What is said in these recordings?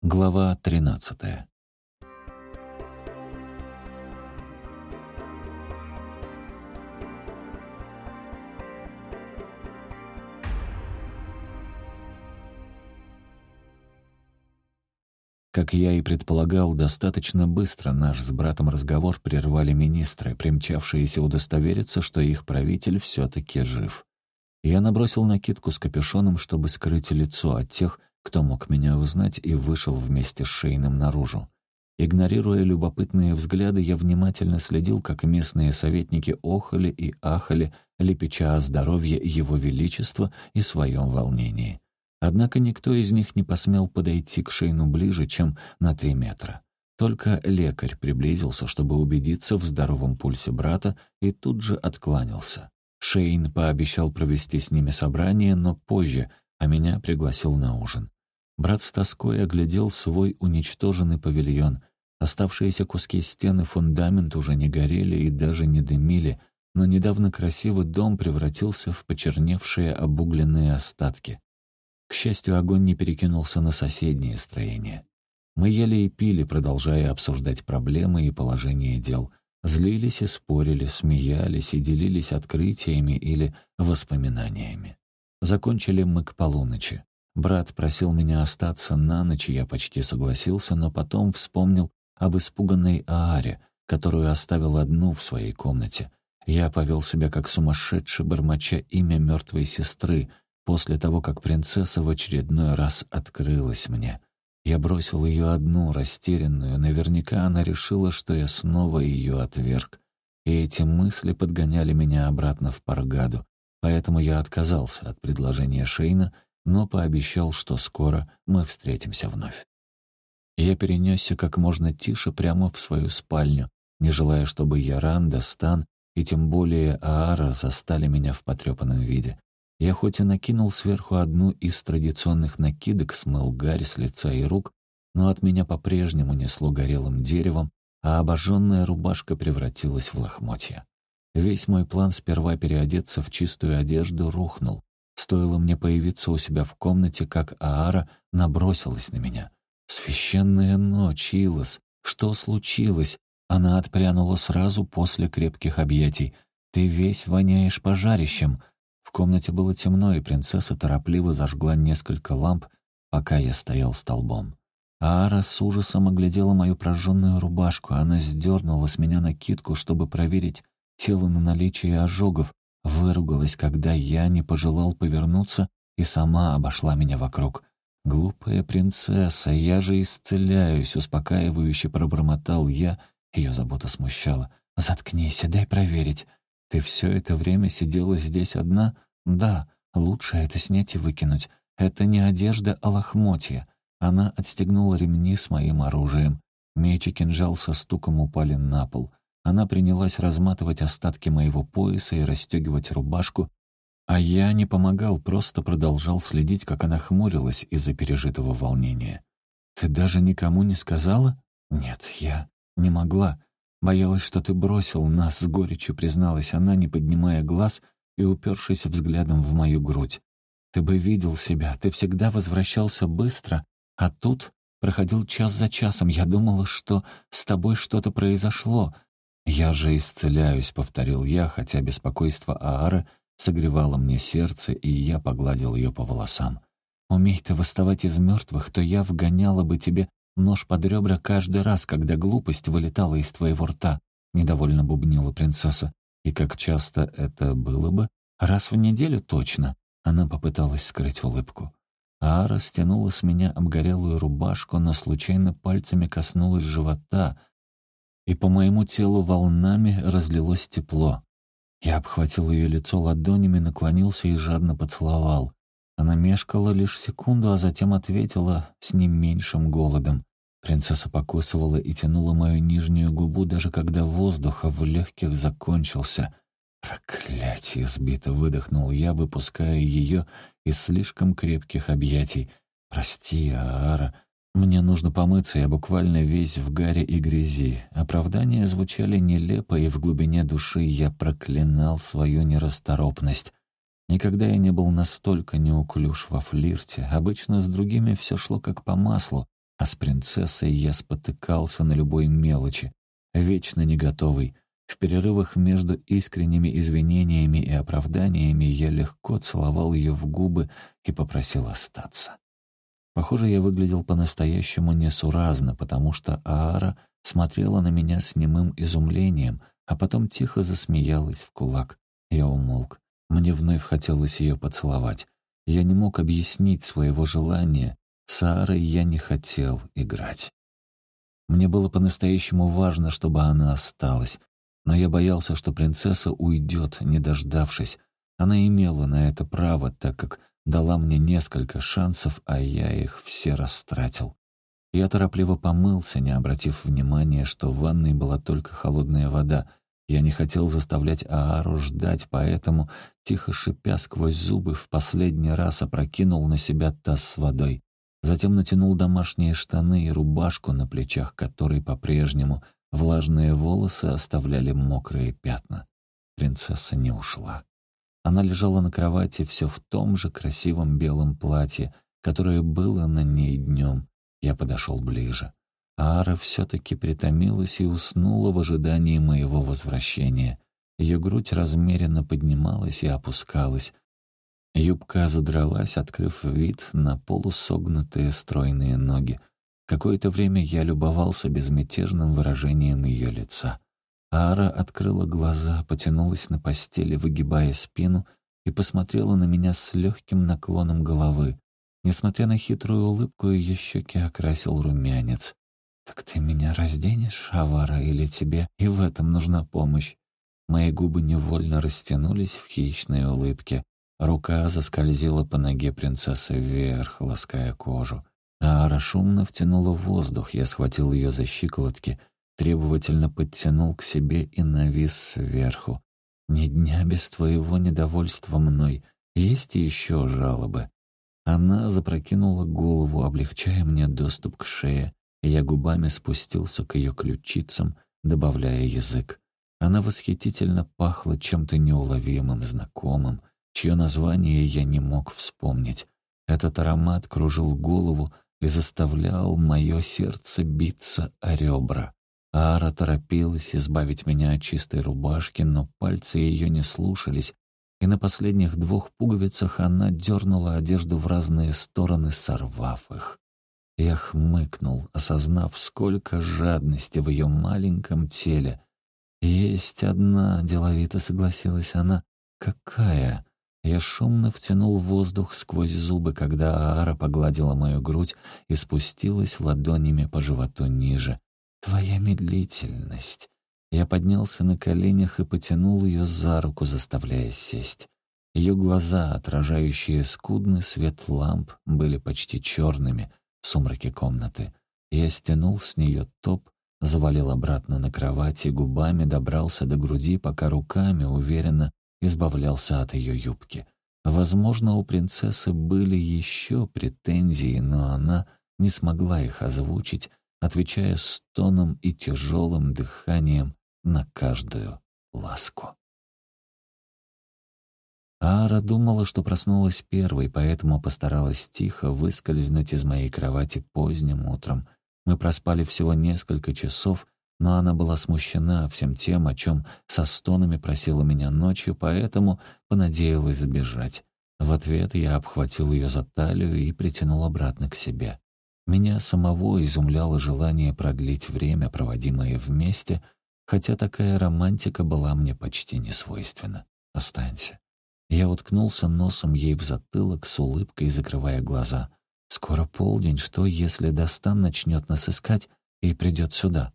Глава 13. Как я и предполагал, достаточно быстро наш с братом разговор прервали министры, примчавшиеся удостовериться, что их правитель все-таки жив. Я набросил накидку с капюшоном, чтобы скрыть лицо от тех, кто мог меня узнать, и вышел вместе с Шейном наружу. Игнорируя любопытные взгляды, я внимательно следил, как местные советники охали и ахали, лепеча о здоровье Его Величества и своем волнении. Однако никто из них не посмел подойти к Шейну ближе, чем на три метра. Только лекарь приблизился, чтобы убедиться в здоровом пульсе брата, и тут же откланялся. Шейн пообещал провести с ними собрание, но позже, а меня пригласил на ужин. Брат с тоской оглядел свой уничтоженный павильон. Оставшиеся куски стены фундамент уже не горели и даже не дымили, но недавно красивый дом превратился в почерневшие обугленные остатки. К счастью, огонь не перекинулся на соседние строения. Мы ели и пили, продолжая обсуждать проблемы и положение дел. Злились и спорили, смеялись и делились открытиями или воспоминаниями. Закончили мы к полуночи. Брат просил меня остаться на ночь, я почти согласился, но потом вспомнил об испуганной Ааре, которую оставил одну в своей комнате. Я повел себя как сумасшедший, бормоча имя мертвой сестры, после того, как принцесса в очередной раз открылась мне. Я бросил ее одну, растерянную, наверняка она решила, что я снова ее отверг. И эти мысли подгоняли меня обратно в Паргаду, поэтому я отказался от предложения Шейна — но пообещал, что скоро мы встретимся вновь. Я перенесся как можно тише прямо в свою спальню, не желая, чтобы Яранда, Стан и тем более Аара застали меня в потрепанном виде. Я хоть и накинул сверху одну из традиционных накидок, смыл гарь с лица и рук, но от меня по-прежнему несло горелым деревом, а обожженная рубашка превратилась в лохмотья. Весь мой план сперва переодеться в чистую одежду рухнул. Стоило мне появиться у себя в комнате, как Аара набросилась на меня. «Священная ночь, Илос! Что случилось?» Она отпрянула сразу после крепких объятий. «Ты весь воняешь пожарищем!» В комнате было темно, и принцесса торопливо зажгла несколько ламп, пока я стоял столбом. Аара с ужасом оглядела мою прожженную рубашку. Она сдернула с меня накидку, чтобы проверить тело на наличие ожогов, Выругалась, когда я не пожелал повернуться и сама обошла меня вокруг. «Глупая принцесса, я же исцеляюсь», — успокаивающе пробормотал я. Ее забота смущала. «Заткнись, дай проверить. Ты все это время сидела здесь одна?» «Да, лучше это снять и выкинуть. Это не одежда, а лохмотья». Она отстегнула ремни с моим оружием. Меч и кинжал со стуком упали на пол. Она принялась разматывать остатки моего пояса и расстегивать рубашку, а я не помогал, просто продолжал следить, как она хмурилась из-за пережитого волнения. «Ты даже никому не сказала?» «Нет, я не могла. Боялась, что ты бросил нас с горечью», призналась она, не поднимая глаз и упершись взглядом в мою грудь. «Ты бы видел себя, ты всегда возвращался быстро, а тут проходил час за часом. Я думала, что с тобой что-то произошло, «Я же исцеляюсь», — повторил я, хотя беспокойство Аары согревало мне сердце, и я погладил ее по волосам. «Умей ты восставать из мертвых, то я вгоняла бы тебе нож под ребра каждый раз, когда глупость вылетала из твоего рта», — недовольно бубнила принцесса. «И как часто это было бы? Раз в неделю точно». Она попыталась скрыть улыбку. Аара стянула с меня обгорелую рубашку, но случайно пальцами коснулась живота, и по моему телу волнами разлилось тепло. Я обхватил ее лицо ладонями, наклонился и жадно поцеловал. Она мешкала лишь секунду, а затем ответила с не меньшим голодом. Принцесса покусывала и тянула мою нижнюю губу, даже когда воздуха в легких закончился. «Проклятие!» — сбито выдохнул я, выпуская ее из слишком крепких объятий. «Прости, Аара, мне нужно помыться, я буквально весь в гаре и грязи. Оправдания звучали нелепо, и в глубине души я проклинал свою нерасторопность. Никогда я не был настолько неуклюж во флирте. Обычно с другими все шло как по маслу, А с принцессой я спотыкался на любой мелочи, вечно не готовый. В перерывах между искренними извинениями и оправданиями я легко целовал ее в губы и попросил остаться. Похоже, я выглядел по-настоящему несуразно, потому что Аара смотрела на меня с немым изумлением, а потом тихо засмеялась в кулак. Я умолк. Мне вновь хотелось ее поцеловать. Я не мог объяснить своего желания. С Аарой я не хотел играть. Мне было по-настоящему важно, чтобы она осталась. Но я боялся, что принцесса уйдет, не дождавшись. Она имела на это право, так как дала мне несколько шансов, а я их все растратил. Я торопливо помылся, не обратив внимания, что в ванной была только холодная вода. Я не хотел заставлять Аару ждать, поэтому, тихо шипя сквозь зубы, в последний раз опрокинул на себя таз с водой. Затем натянул домашние штаны и рубашку, на плечах которой по-прежнему влажные волосы оставляли мокрые пятна. Принцесса не ушла. Она лежала на кровати все в том же красивом белом платье, которое было на ней днем. Я подошел ближе. Ара все-таки притомилась и уснула в ожидании моего возвращения. Ее грудь размеренно поднималась и опускалась. Юбка задралась, открыв вид на полусогнутые стройные ноги. Какое-то время я любовался безмятежным выражением ее лица. Ара открыла глаза, потянулась на постели, выгибая спину, и посмотрела на меня с легким наклоном головы. Несмотря на хитрую улыбку, ее щеки окрасил румянец. «Так ты меня разденешь, Авара, или тебе и в этом нужна помощь?» Мои губы невольно растянулись в хищной улыбке. Рука заскользила по ноге принцессы вверх, лаская кожу. Ара шумно втянула воздух, я схватил ее за щиколотки, требовательно подтянул к себе и навис сверху. «Ни дня без твоего недовольства мной. Есть еще жалобы?» Она запрокинула голову, облегчая мне доступ к шее, и я губами спустился к ее ключицам, добавляя язык. Она восхитительно пахла чем-то неуловимым, знакомым, чье название я не мог вспомнить. Этот аромат кружил голову и заставлял мое сердце биться о ребра. Ара торопилась избавить меня от чистой рубашки, но пальцы ее не слушались, и на последних двух пуговицах она дернула одежду в разные стороны, сорвав их. Я хмыкнул, осознав, сколько жадности в ее маленьком теле. «Есть одна», — деловито согласилась она. «Какая?» Я шумно втянул воздух сквозь зубы, когда Аара погладила мою грудь и спустилась ладонями по животу ниже. «Твоя медлительность». Я поднялся на коленях и потянул ее за руку, заставляя сесть. Ее глаза, отражающие скудный свет ламп, были почти черными в сумраке комнаты. Я стянул с нее топ, завалил обратно на кровать и губами добрался до груди, пока руками уверенно избавлялся от ее юбки. Возможно, у принцессы были еще претензии, но она не смогла их озвучить, отвечая стоном и тяжелым дыханием на каждую ласку. Ара думала, что проснулась первой, поэтому постаралась тихо выскользнуть из моей кровати поздним утром. Мы проспали всего несколько часов, но она была смущена всем тем, о чем со стонами просила меня ночью, поэтому понадеялась сбежать. В ответ я обхватил ее за талию и притянул обратно к себе. Меня самого изумляло желание продлить время, проводимое вместе, хотя такая романтика была мне почти не свойственна. Останься. Я уткнулся носом ей в затылок с улыбкой, закрывая глаза. «Скоро полдень, что, если Достан начнет нас искать и придет сюда?»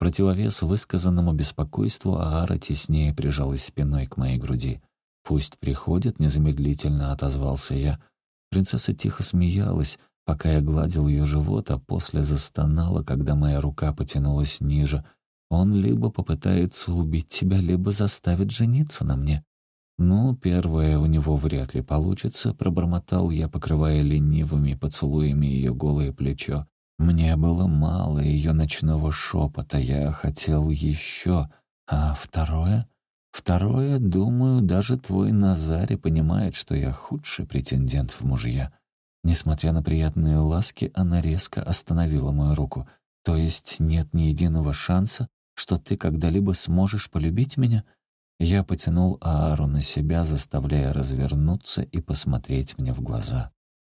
противовес высказанному беспокойству Аара теснее прижалась спиной к моей груди. «Пусть приходит», — незамедлительно отозвался я. Принцесса тихо смеялась, пока я гладил ее живот, а после застонала, когда моя рука потянулась ниже. «Он либо попытается убить тебя, либо заставит жениться на мне». «Ну, первое у него вряд ли получится», — пробормотал я, покрывая ленивыми поцелуями ее голое плечо. Мне было мало ее ночного шепота, я хотел еще. А второе? Второе, думаю, даже твой Назари понимает, что я худший претендент в мужья. Несмотря на приятные ласки, она резко остановила мою руку. «То есть нет ни единого шанса, что ты когда-либо сможешь полюбить меня?» Я потянул Аару на себя, заставляя развернуться и посмотреть мне в глаза.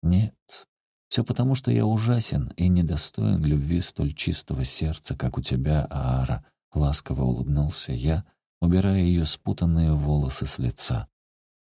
«Нет, все потому, что я ужасен и недостоин любви столь чистого сердца, как у тебя, Аара», — ласково улыбнулся я, убирая ее спутанные волосы с лица.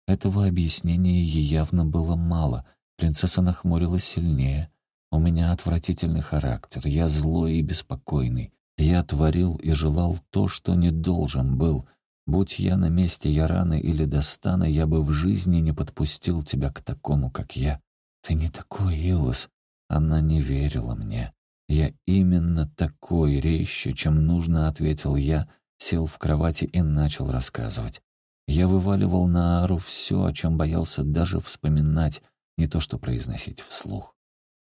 Этого объяснения ей явно было мало. Принцесса нахмурилась сильнее. «У меня отвратительный характер, я злой и беспокойный. Я творил и желал то, что не должен был. Будь я на месте Яраны или Достана, я бы в жизни не подпустил тебя к такому, как я. «Ты не такой, Илос». Она не верила мне. «Я именно такой, резче, чем нужно», — ответил я, сел в кровати и начал рассказывать. Я вываливал на Ару все, о чем боялся даже вспоминать, не то что произносить вслух.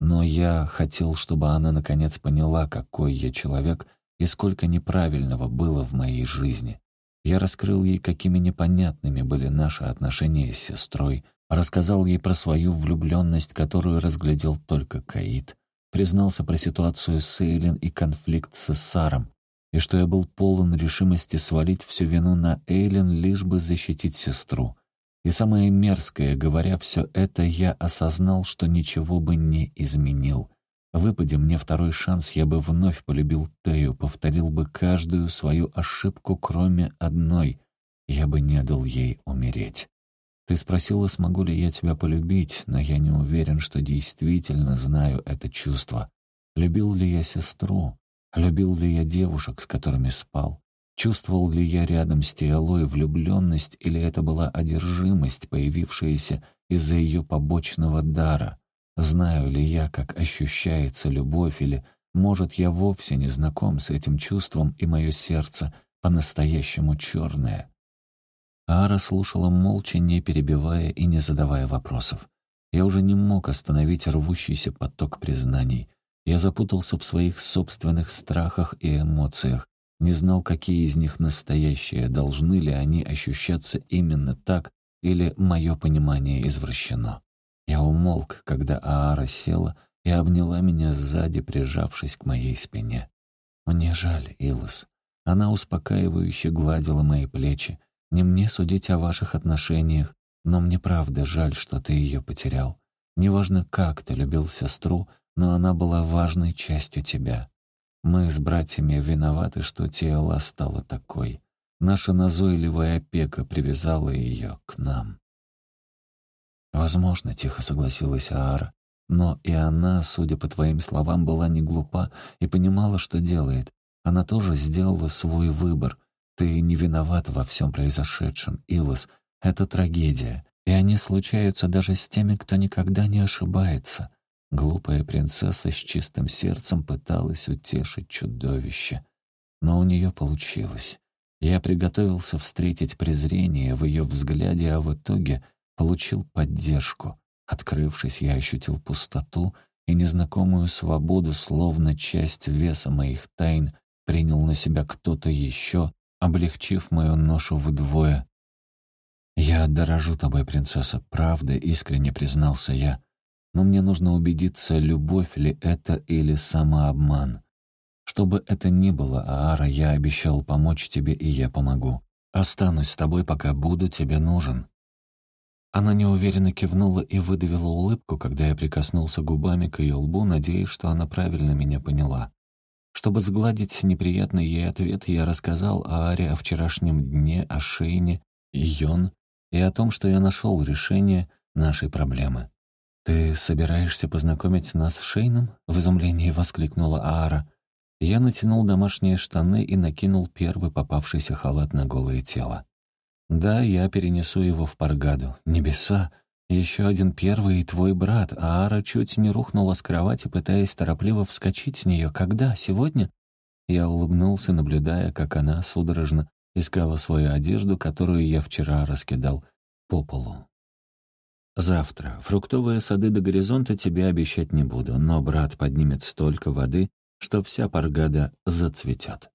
Но я хотел, чтобы она наконец поняла, какой я человек и сколько неправильного было в моей жизни. Я раскрыл ей, какими непонятными были наши отношения с сестрой, Рассказал ей про свою влюбленность, которую разглядел только Каид. Признался про ситуацию с Эйлин и конфликт с Саром. И что я был полон решимости свалить всю вину на Эйлин, лишь бы защитить сестру. И самое мерзкое, говоря все это, я осознал, что ничего бы не изменил. Выпади мне второй шанс, я бы вновь полюбил Тею, повторил бы каждую свою ошибку, кроме одной. Я бы не дал ей умереть. Ты спросила, смогу ли я тебя полюбить, но я не уверен, что действительно знаю это чувство. Любил ли я сестру? Любил ли я девушек, с которыми спал? Чувствовал ли я рядом с Тиалой влюбленность, или это была одержимость, появившаяся из-за ее побочного дара? Знаю ли я, как ощущается любовь, или, может, я вовсе не знаком с этим чувством, и мое сердце по-настоящему черное? Ара слушала молча, не перебивая и не задавая вопросов. Я уже не мог остановить рвущийся поток признаний. Я запутался в своих собственных страхах и эмоциях, не знал, какие из них настоящие, должны ли они ощущаться именно так, или мое понимание извращено. Я умолк, когда Аара села и обняла меня сзади, прижавшись к моей спине. «Мне жаль, Илос». Она успокаивающе гладила мои плечи, не мне судить о ваших отношениях, но мне правда жаль, что ты ее потерял. Неважно, как ты любил сестру, но она была важной частью тебя. Мы с братьями виноваты, что Тиэла стала такой. Наша назойливая опека привязала ее к нам. «Возможно», — тихо согласилась Аара, «но и она, судя по твоим словам, была не глупа и понимала, что делает. Она тоже сделала свой выбор, ты не виноват во всем произошедшем, Илос. Это трагедия. И они случаются даже с теми, кто никогда не ошибается. Глупая принцесса с чистым сердцем пыталась утешить чудовище. Но у нее получилось. Я приготовился встретить презрение в ее взгляде, а в итоге получил поддержку. Открывшись, я ощутил пустоту и незнакомую свободу, словно часть веса моих тайн принял на себя кто-то еще, облегчив мою ношу вдвое. «Я дорожу тобой, принцесса, правда», — искренне признался я. «Но мне нужно убедиться, любовь ли это или самообман. Что бы это ни было, Аара, я обещал помочь тебе, и я помогу. Останусь с тобой, пока буду тебе нужен». Она неуверенно кивнула и выдавила улыбку, когда я прикоснулся губами к ее лбу, надеясь, что она правильно меня поняла. Чтобы сгладить неприятный ей ответ, я рассказал Ааре о вчерашнем дне, о Шейне, Йон и о том, что я нашел решение нашей проблемы. «Ты собираешься познакомить нас с Шейном?» — в изумлении воскликнула Аара. Я натянул домашние штаны и накинул первый попавшийся халат на голое тело. «Да, я перенесу его в Паргаду. Небеса! Еще один первый и твой брат, а Ара чуть не рухнула с кровати, пытаясь торопливо вскочить с нее. Когда? Сегодня? Я улыбнулся, наблюдая, как она судорожно искала свою одежду, которую я вчера раскидал по полу. «Завтра. Фруктовые сады до горизонта тебе обещать не буду, но брат поднимет столько воды, что вся паргада зацветет».